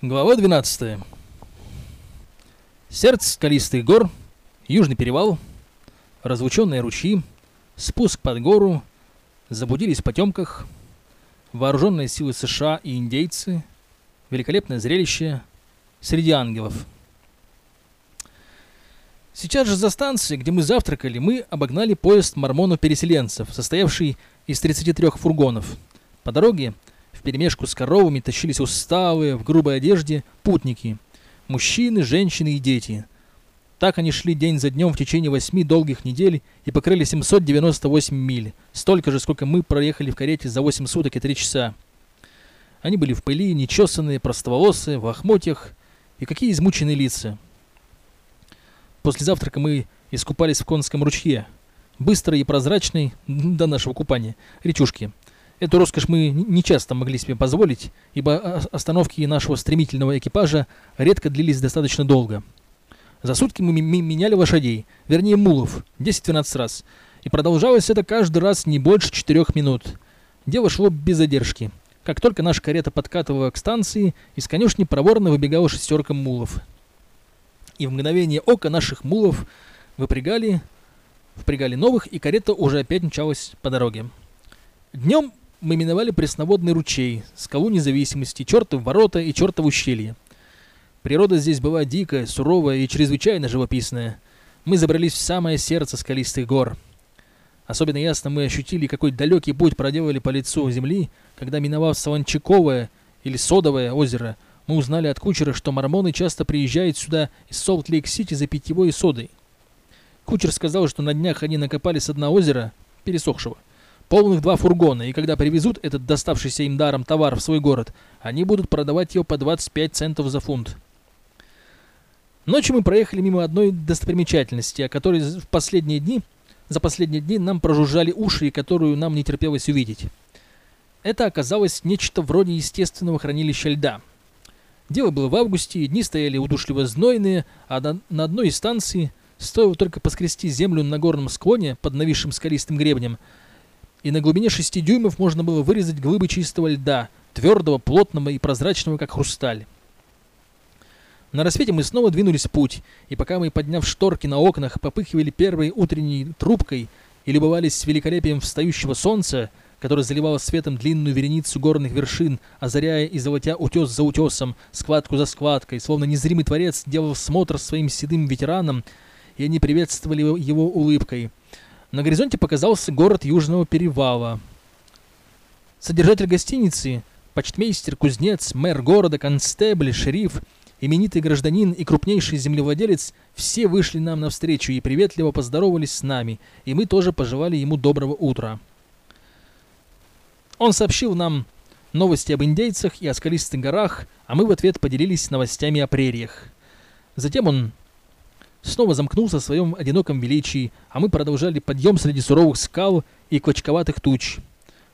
Глава 12. Сердце скалистых гор, южный перевал, разлученные ручьи, спуск под гору, заблудились в потемках, вооруженные силы США и индейцы, великолепное зрелище среди ангелов. Сейчас же за станцией, где мы завтракали, мы обогнали поезд мормонов-переселенцев, состоявший из 33 фургонов. По дороге Вперемешку с коровами тащились усталые, в грубой одежде, путники. Мужчины, женщины и дети. Так они шли день за днем в течение восьми долгих недель и покрыли 798 миль. Столько же, сколько мы проехали в карете за 8 суток и 3 часа. Они были в пыли, нечесанные, простоволосые, в охмотьях. И какие измученные лица. После завтрака мы искупались в Конском ручье. Быстрой и прозрачной, до нашего купания, речушки. Эту роскошь мы не часто могли себе позволить, ибо остановки нашего стремительного экипажа редко длились достаточно долго. За сутки мы меняли лошадей, вернее мулов, 10-12 раз, и продолжалось это каждый раз не больше 4 минут. Дело шло без задержки. Как только наша карета подкатывала к станции, из конюшни проворно выбегала шестерка мулов. И в мгновение ока наших мулов выпрягали, впрягали новых, и карета уже опять мчалась по дороге. Днем мы миновали пресноводный ручей, скалу независимости, чертов ворота и чертов ущелье. Природа здесь была дикая, суровая и чрезвычайно живописная. Мы забрались в самое сердце скалистых гор. Особенно ясно мы ощутили, какой далекий путь проделали по лицу земли, когда, миновав Солончаковое или Содовое озеро, мы узнали от кучера, что мормоны часто приезжают сюда из Солт-Лейк-Сити за питьевой содой. Кучер сказал, что на днях они накопали с дна озера, пересохшего, полных два фургона, и когда привезут этот доставшийся им даром товар в свой город, они будут продавать его по 25 центов за фунт. Ночью мы проехали мимо одной достопримечательности, о которой в последние дни, за последние дни нам прожужжали уши и которую нам не терпелось увидеть. Это оказалось нечто вроде естественного хранилища льда. Дело было в августе, дни стояли удушливо знойные, а на, на одной из станций, стоило только поскрести землю на горном склоне под нависшим скалистым гребнем, и на глубине 6 дюймов можно было вырезать глыбы чистого льда, твердого, плотного и прозрачного, как хрусталь. На рассвете мы снова двинулись в путь, и пока мы, подняв шторки на окнах, попыхивали первой утренней трубкой и любовались великолепием встающего солнца, которое заливало светом длинную вереницу горных вершин, озаряя и золотя утес за утесом, складку за складкой, словно незримый творец делал смотр своим седым ветеранам, и они приветствовали его улыбкой. На горизонте показался город Южного Перевала. Содержатель гостиницы, почтмейстер, кузнец, мэр города, констебль, шериф, именитый гражданин и крупнейший землевладелец все вышли нам навстречу и приветливо поздоровались с нами, и мы тоже пожелали ему доброго утра. Он сообщил нам новости об индейцах и о скалистых горах, а мы в ответ поделились новостями о прериях. Затем он снова замкнулся в своем одиноком величии, а мы продолжали подъем среди суровых скал и клочковатых туч.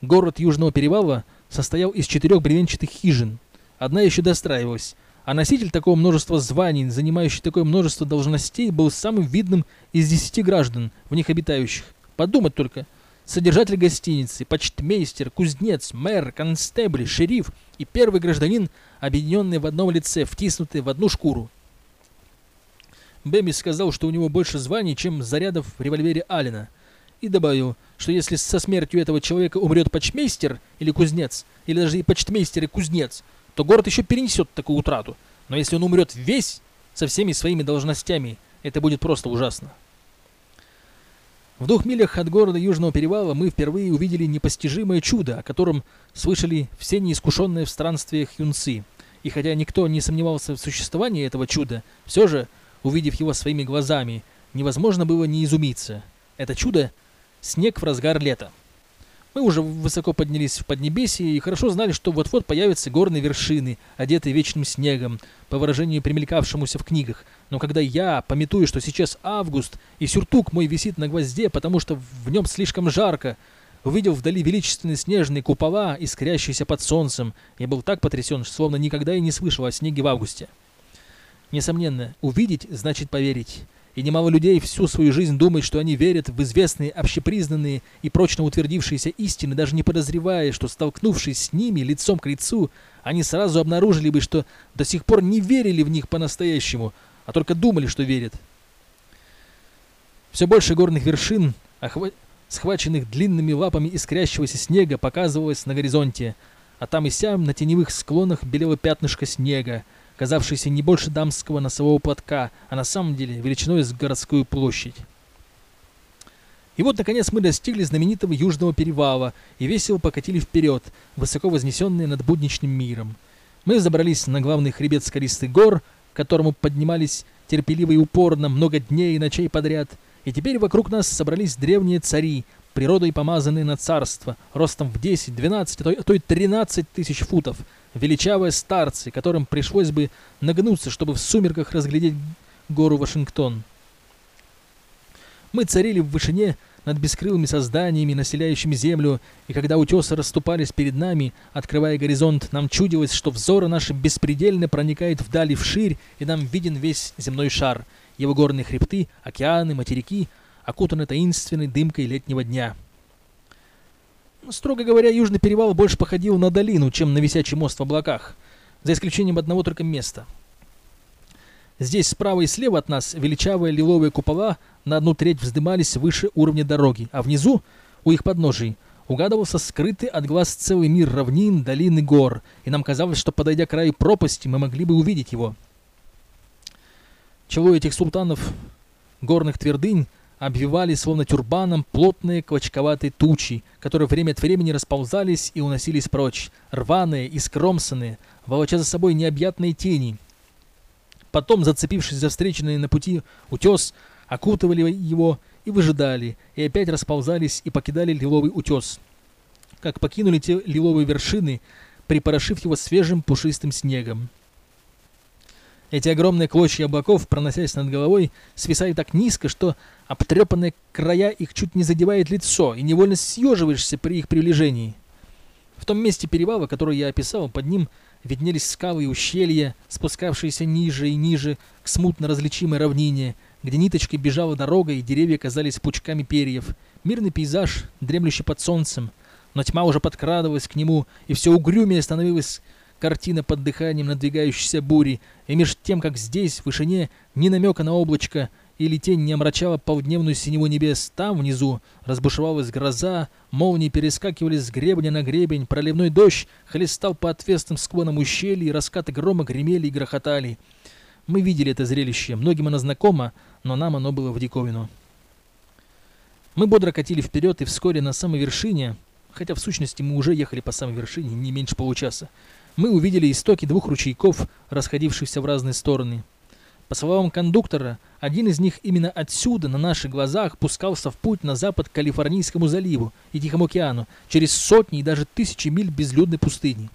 Город Южного Перевала состоял из четырех бревенчатых хижин. Одна еще достраивалась, а носитель такого множества званий, занимающий такое множество должностей, был самым видным из десяти граждан, в них обитающих. Подумать только. Содержатель гостиницы, почтмейстер, кузнец, мэр, констебль, шериф и первый гражданин, объединенные в одном лице, втиснутые в одну шкуру. Бэмми сказал, что у него больше званий, чем зарядов в револьвере Алина. И добавил, что если со смертью этого человека умрет почтмейстер или кузнец, или даже и почтмейстер и кузнец, то город еще перенесет такую утрату. Но если он умрет весь, со всеми своими должностями, это будет просто ужасно. В двух милях от города Южного Перевала мы впервые увидели непостижимое чудо, о котором слышали все неискушенные в странствиях юнцы. И хотя никто не сомневался в существовании этого чуда, все же увидев его своими глазами, невозможно было не изумиться. Это чудо — снег в разгар лета. Мы уже высоко поднялись в Поднебесье и хорошо знали, что вот-вот появятся горные вершины, одетые вечным снегом, по выражению примелькавшемуся в книгах. Но когда я, пометую, что сейчас август, и сюртук мой висит на гвозде, потому что в нем слишком жарко, увидел вдали величественные снежные купола, искрящиеся под солнцем, я был так потрясен, словно никогда и не слышал о снеге в августе. Несомненно, увидеть значит поверить. И немало людей всю свою жизнь думают, что они верят в известные, общепризнанные и прочно утвердившиеся истины, даже не подозревая, что, столкнувшись с ними лицом к лицу, они сразу обнаружили бы, что до сих пор не верили в них по-настоящему, а только думали, что верят. Все больше горных вершин, охва... схваченных длинными лапами искрящегося снега, показывалось на горизонте, а там и сям на теневых склонах белело пятнышко снега, казавшееся не больше дамского носового платка, а на самом деле величиной с городскую площадь. И вот, наконец, мы достигли знаменитого Южного перевала и весело покатили вперед, высоко вознесенные над будничным миром. Мы забрались на главный хребет скалистых гор, к которому поднимались терпеливо и упорно много дней и ночей подряд, и теперь вокруг нас собрались древние цари, природой помазанные на царство, ростом в 10, 12, а то и 13 тысяч футов, величавые старцы, которым пришлось бы нагнуться, чтобы в сумерках разглядеть гору Вашингтон. Мы царили в вышине над бескрылыми созданиями, населяющими землю, и когда утесы расступались перед нами, открывая горизонт, нам чудилось, что взоры наши беспредельно проникают вдали вширь, и нам виден весь земной шар, его горные хребты, океаны, материки, окутаны таинственной дымкой летнего дня. Строго говоря, Южный перевал больше походил на долину, чем на висячий мост в облаках, за исключением одного только места — Здесь справа и слева от нас величавые лиловые купола на одну треть вздымались выше уровня дороги, а внизу, у их подножий, угадывался скрытый от глаз целый мир равнин, долин и гор, и нам казалось, что, подойдя к краю пропасти, мы могли бы увидеть его. Чело этих султанов горных твердынь обвивали словно тюрбаном плотные клочковатые тучи, которые время от времени расползались и уносились прочь, рваные и скромсанные, волоча за собой необъятные тени — Потом, зацепившись за встреченный на пути утес, окутывали его и выжидали, и опять расползались и покидали лиловый утес. Как покинули те лиловые вершины, припорошив его свежим пушистым снегом. Эти огромные клочья облаков, проносясь над головой, свисали так низко, что обтрепанные края их чуть не задевает лицо, и невольно съеживаешься при их приближении. В том месте перевала, который я описал, под ним виднелись скалы и ущелья, спускавшиеся ниже и ниже к смутно различимой равнине, где ниточкой бежала дорога и деревья казались пучками перьев. Мирный пейзаж, дремлющий под солнцем, но тьма уже подкрадывалась к нему, и все угрюмее становилась картина под дыханием надвигающейся бури, и меж тем, как здесь, в вышине, ни намека на облачко, или тень не омрачала полдневную синеву небес, там внизу разбушевалась гроза, молнии перескакивали с гребня на гребень, проливной дождь хлестал по отвесным склонам ущелья, раскаты грома гремели и грохотали. Мы видели это зрелище, многим оно знакомо, но нам оно было в диковину. Мы бодро катили вперед, и вскоре на самой вершине, хотя в сущности мы уже ехали по самой вершине не меньше получаса, мы увидели истоки двух ручейков, расходившихся в разные стороны. По словам кондуктора, один из них именно отсюда, на наших глазах, пускался в путь на запад к Калифорнийскому заливу и Тихому океану, через сотни и даже тысячи миль безлюдной пустыни.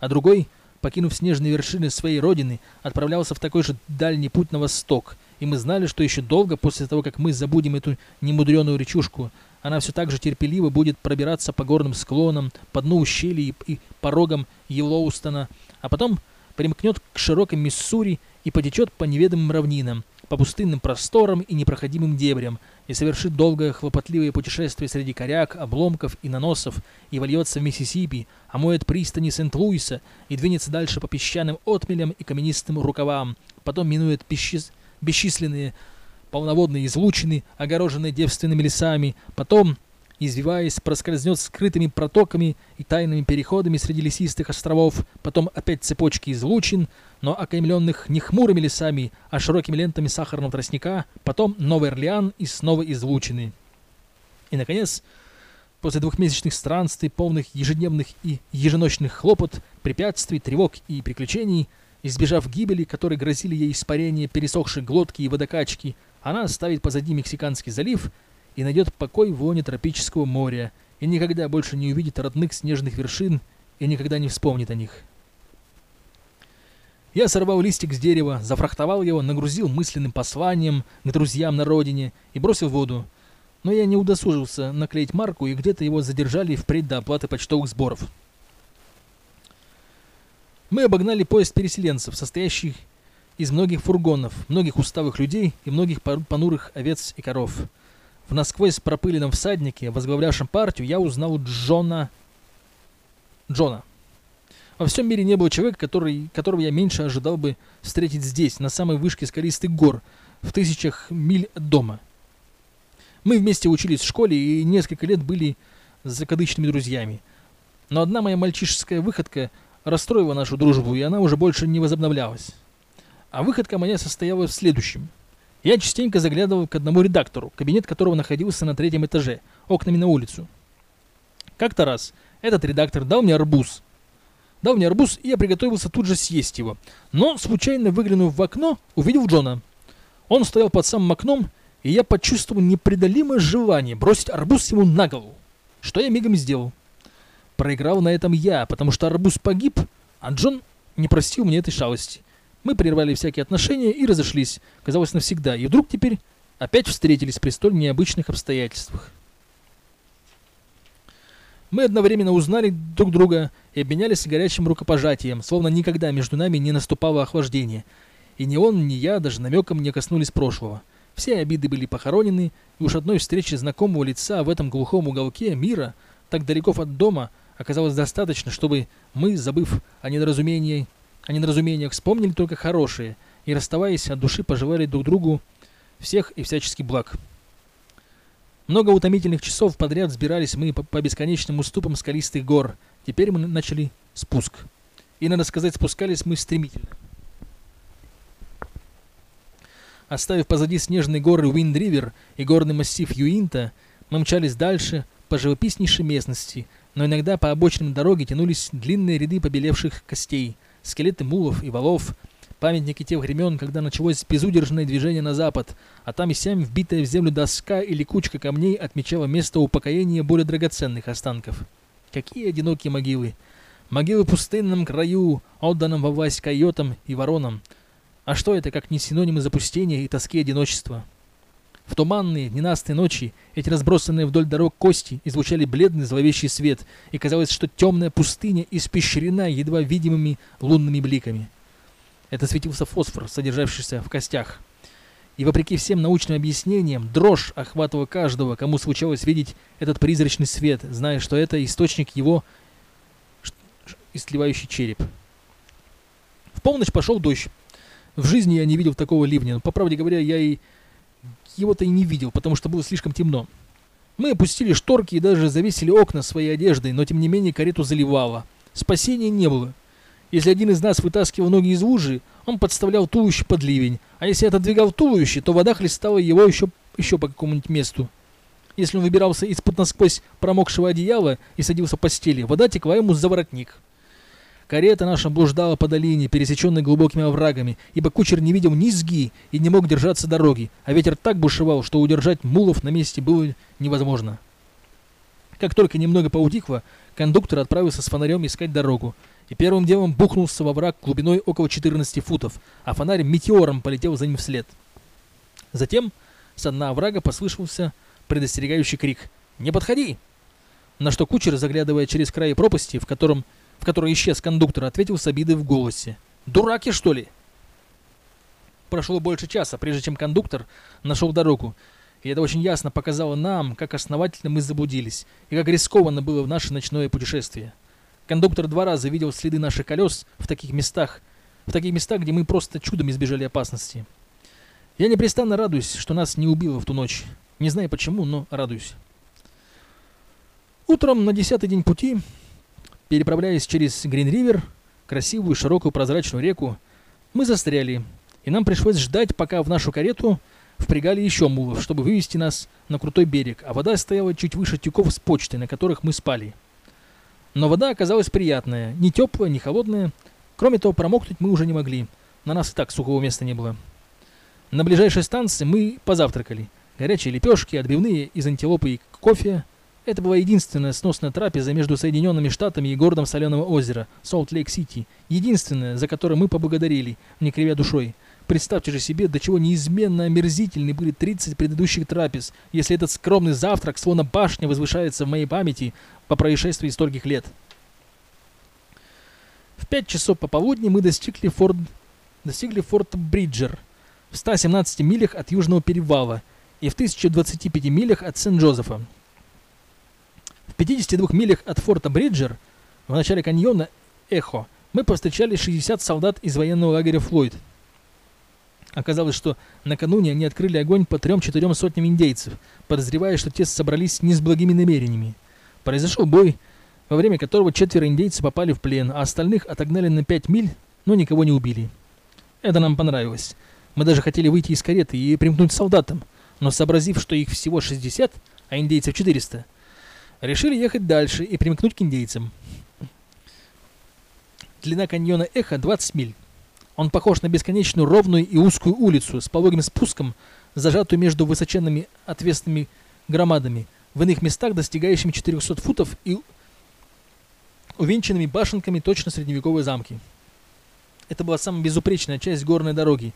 А другой, покинув снежные вершины своей родины, отправлялся в такой же дальний путь на восток, и мы знали, что еще долго после того, как мы забудем эту немудреную речушку, она все так же терпеливо будет пробираться по горным склонам, по дну ущелий и порогам Йеллоустона, а потом примкнет к широкой Миссури и потечет по неведомым равнинам, по пустынным просторам и непроходимым дебрям, и совершит долгое хлопотливое путешествие среди коряк, обломков и наносов, и вольется в Миссисипи, омоет пристани Сент-Луиса и двинется дальше по песчаным отмелям и каменистым рукавам, потом минует бесчис... бесчисленные полноводные излучины, огороженные девственными лесами, потом извиваясь, проскользнет скрытыми протоками и тайными переходами среди лесистых островов, потом опять цепочки излучин, но окаймленных не хмурыми лесами, а широкими лентами сахарного тростника, потом Новый Орлеан и снова излучины. И, наконец, после двухмесячных странствий, полных ежедневных и еженочных хлопот, препятствий, тревог и приключений, избежав гибели, которые грозили ей испарение пересохшей глотки и водокачки, она оставит позади Мексиканский залив – и найдет покой в воне тропического моря, и никогда больше не увидит родных снежных вершин и никогда не вспомнит о них. Я сорвал листик с дерева, зафрахтовал его, нагрузил мысленным посланием к друзьям на родине и бросил в воду. Но я не удосужился наклеить марку, и где-то его задержали впредь до оплаты почтовых сборов. Мы обогнали поезд переселенцев, состоящий из многих фургонов, многих усталых людей и многих понурых овец и коров. В насквозь пропыленном всаднике, возглавлявшем партию, я узнал Джона... Джона. Во всем мире не было человека, который, которого я меньше ожидал бы встретить здесь, на самой вышке скалистых гор, в тысячах миль от дома. Мы вместе учились в школе и несколько лет были закадычными друзьями. Но одна моя мальчишеская выходка расстроила нашу дружбу, и она уже больше не возобновлялась. А выходка моя состояла в следующем. Я частенько заглядывал к одному редактору, кабинет которого находился на третьем этаже, окнами на улицу. Как-то раз этот редактор дал мне арбуз. Дал мне арбуз, и я приготовился тут же съесть его. Но, случайно выглянув в окно, увидел Джона. Он стоял под самым окном, и я почувствовал непреодолимое желание бросить арбуз ему на голову. Что я мигом сделал. Проиграл на этом я, потому что арбуз погиб, а Джон не простил мне этой шалости. Мы прервали всякие отношения и разошлись, казалось, навсегда, и вдруг теперь опять встретились при столь необычных обстоятельствах. Мы одновременно узнали друг друга и обменялись горячим рукопожатием, словно никогда между нами не наступало охлаждение. И ни он, ни я даже намеком не коснулись прошлого. Все обиды были похоронены, и уж одной встречи знакомого лица в этом глухом уголке мира, так далеко от дома, оказалось достаточно, чтобы мы, забыв о недоразумении, о недоразумениях, вспомнили только хорошие и, расставаясь от души, пожелали друг другу всех и всяческих благ. Много утомительных часов подряд взбирались мы по, по бесконечным уступам скалистых гор. Теперь мы начали спуск. И, надо сказать, спускались мы стремительно. Оставив позади снежные горы Уинд-Ривер и горный массив Юинта, мы мчались дальше по живописнейшей местности, но иногда по обочинам дороги тянулись длинные ряды побелевших костей, скелеты мулов и валов, Памятники тех времен, когда началось безудержное движение на запад, а там и сям вбитая в землю доска или кучка камней отмечала место упокоения более драгоценных останков. Какие одинокие могилы! Могилы в пустынном краю, отданном во власть койотам и воронам. А что это, как не синонимы запустения и тоски одиночества? В туманные, ненастные ночи эти разбросанные вдоль дорог кости излучали бледный зловещий свет, и казалось, что темная пустыня испещрена едва видимыми лунными бликами. Это светился фосфор, содержавшийся в костях. И вопреки всем научным объяснениям, дрожь охватывала каждого, кому случалось видеть этот призрачный свет, зная, что это источник его истлевающий череп. В полночь пошел дождь. В жизни я не видел такого ливня, но, по правде говоря, я и его-то и не видел, потому что было слишком темно. Мы опустили шторки и даже завесили окна своей одеждой, но тем не менее карету заливало. Спасения не было. Если один из нас вытаскивал ноги из лужи, он подставлял туловище под ливень, а если отодвигал туловище, то вода хлестала его еще, еще по какому-нибудь месту. Если он выбирался из-под насквозь промокшего одеяла и садился в постели, вода текла ему за воротник. Карета наша блуждала по долине, пересеченной глубокими оврагами, ибо кучер не видел низги и не мог держаться дороги, а ветер так бушевал, что удержать мулов на месте было невозможно. Как только немного поутихло, кондуктор отправился с фонарем искать дорогу, и первым делом бухнулся во враг глубиной около 14 футов, а фонарь метеором полетел за ним вслед. Затем с дна оврага послышался предостерегающий крик «Не подходи!» На что кучер, заглядывая через край пропасти, в, котором, которой исчез кондуктор, ответил с обидой в голосе «Дураки, что ли?» Прошло больше часа, прежде чем кондуктор нашел дорогу, и это очень ясно показало нам, как основательно мы заблудились, и как рискованно было в наше ночное путешествие. Кондуктор два раза видел следы наших колес в таких местах, в таких местах, где мы просто чудом избежали опасности. Я непрестанно радуюсь, что нас не убило в ту ночь. Не знаю почему, но радуюсь. Утром на десятый день пути, переправляясь через Грин-Ривер, красивую, широкую, прозрачную реку, мы застряли, и нам пришлось ждать, пока в нашу карету впрягали еще мулов, чтобы вывести нас на крутой берег, а вода стояла чуть выше тюков с почтой, на которых мы спали. Но вода оказалась приятная, не теплая, не холодная. Кроме того, промокнуть мы уже не могли. На нас и так сухого места не было. На ближайшей станции мы позавтракали. Горячие лепешки, отбивные из антилопы и кофе. Это была единственная сносная трапеза между Соединенными Штатами и городом Соленого озера, Солт-Лейк-Сити. Единственная, за которую мы поблагодарили, не кривя душой. Представьте же себе, до чего неизменно омерзительны были 30 предыдущих трапез, если этот скромный завтрак, словно башня, возвышается в моей памяти по происшествии стольких лет. В 5 часов пополудни мы достигли, Форт... достигли форта Бриджер в 117 милях от Южного перевала и в 1025 милях от Сент-Джозефа. В 52 милях от форта Бриджер в начале каньона Эхо мы повстречали 60 солдат из военного лагеря Флойд. Оказалось, что накануне они открыли огонь по трем-четырем сотням индейцев, подозревая, что те собрались не с благими намерениями. Произошел бой, во время которого четверо индейцев попали в плен, а остальных отогнали на 5 миль, но никого не убили. Это нам понравилось. Мы даже хотели выйти из кареты и примкнуть солдатам, но сообразив, что их всего 60, а индейцев 400, решили ехать дальше и примкнуть к индейцам. Длина каньона Эхо 20 миль. Он похож на бесконечную ровную и узкую улицу с пологим спуском, зажатую между высоченными отвесными громадами, в иных местах достигающими 400 футов и увенчанными башенками точно средневековые замки. Это была самая безупречная часть горной дороги,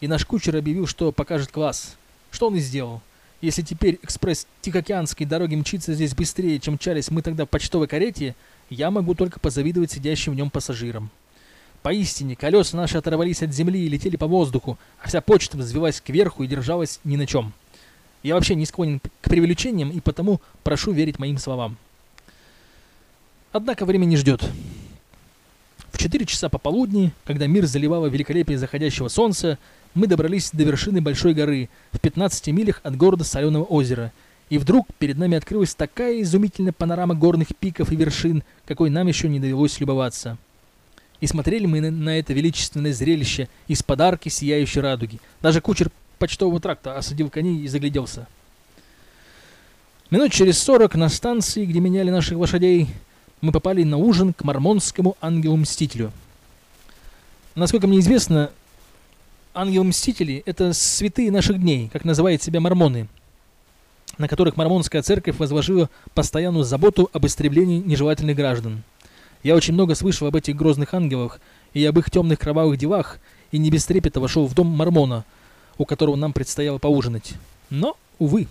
и наш кучер объявил, что покажет класс. Что он и сделал. Если теперь экспресс Тихоокеанской дороги мчится здесь быстрее, чем мчались мы тогда в почтовой карете, я могу только позавидовать сидящим в нем пассажирам. Поистине, колеса наши оторвались от земли и летели по воздуху, а вся почта взвелась кверху и держалась ни на чем. Я вообще не склонен к преувеличениям и потому прошу верить моим словам. Однако время не ждет. В 4 часа пополудни, когда мир заливало великолепие заходящего солнца, мы добрались до вершины большой горы в 15 милях от города Соленого озера. И вдруг перед нами открылась такая изумительная панорама горных пиков и вершин, какой нам еще не довелось любоваться. И смотрели мы на это величественное зрелище из подарки сияющей радуги. Даже кучер почтового тракта осадил коней и загляделся. Минут через сорок на станции, где меняли наших лошадей, мы попали на ужин к мормонскому ангелу-мстителю. Насколько мне известно, ангелы-мстители — это святые наших дней, как называют себя мормоны, на которых мормонская церковь возложила постоянную заботу об истреблении нежелательных граждан. Я очень много слышал об этих грозных ангелах и об их темных кровавых делах, и не без трепета вошел в дом мормона, у которого нам предстояло поужинать. Но, увы.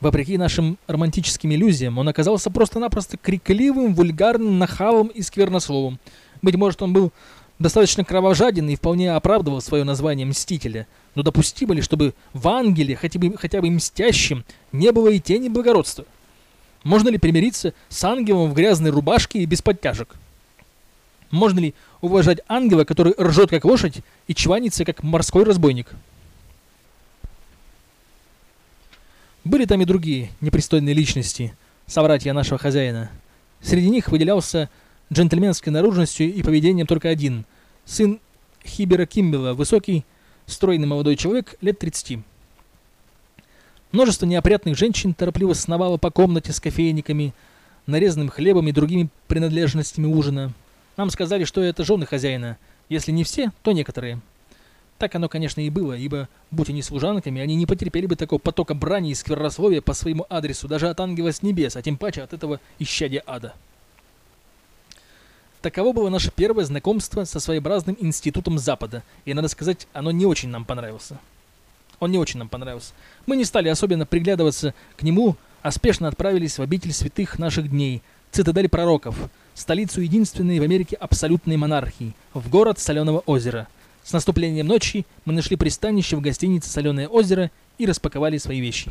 Вопреки нашим романтическим иллюзиям, он оказался просто-напросто крикливым, вульгарным, нахалом и сквернословом. Быть может, он был достаточно кровожаден и вполне оправдывал свое название Мстителя. Но допустимо ли, чтобы в ангеле, хотя бы, хотя бы мстящим, не было и тени благородства? Можно ли примириться с ангелом в грязной рубашке и без подтяжек? Можно ли уважать ангела, который ржет как лошадь и чванится как морской разбойник? Были там и другие непристойные личности, собратья нашего хозяина. Среди них выделялся джентльменской наружностью и поведением только один – сын Хибера Кимбела, высокий, стройный молодой человек лет 30. Множество неопрятных женщин торопливо сновало по комнате с кофейниками, нарезанным хлебом и другими принадлежностями ужина. Нам сказали, что это жены хозяина. Если не все, то некоторые – так оно, конечно, и было, ибо, будь они служанками, они не потерпели бы такого потока брани и сквернословия по своему адресу даже от ангела с небес, а тем паче от этого исчадия ада. Таково было наше первое знакомство со своеобразным институтом Запада, и, надо сказать, оно не очень нам понравилось. Он не очень нам понравился. Мы не стали особенно приглядываться к нему, а спешно отправились в обитель святых наших дней, цитадель пророков, столицу единственной в Америке абсолютной монархии, в город Соленого озера – с наступлением ночи мы нашли пристанище в гостинице «Соленое озеро» и распаковали свои вещи.